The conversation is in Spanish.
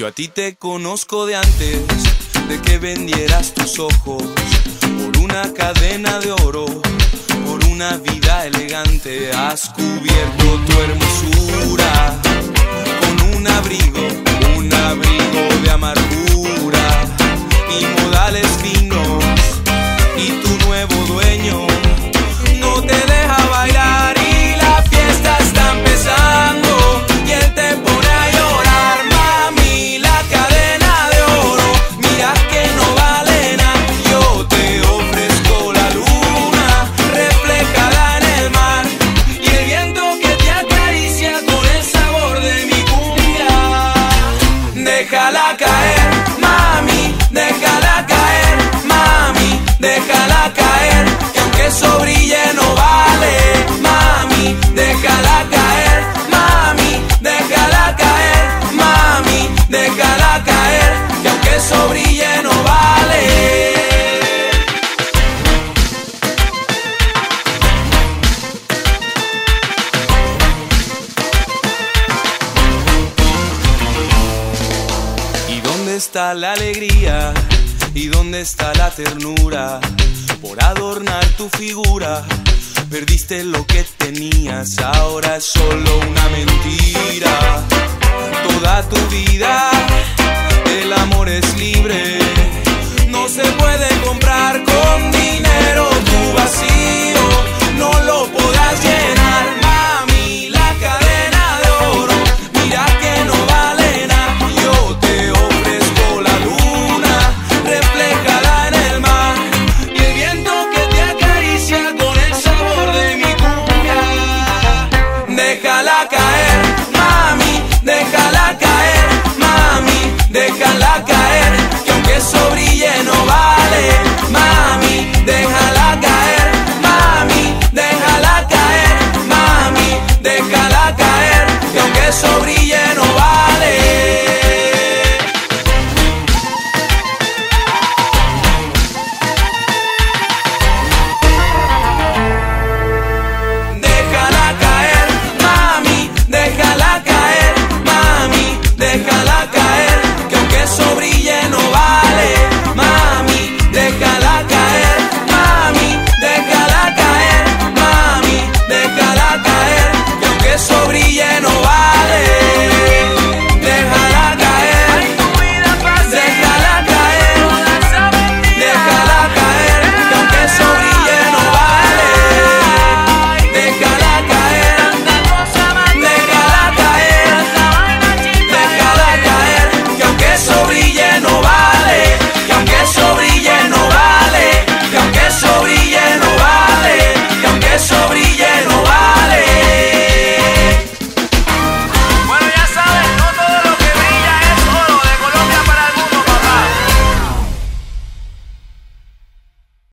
Yo a ti te conozco de antes de que vendieras tus ojos por una cadena de oro, por una vida elegante. Has cubierto tu hermosura dónde está la alegría? ¿Y dónde está la ternura? Por adornar tu figura, perdiste lo que tenías, ahora es solo una mentira. Toda tu vida, el amor es libre, sobre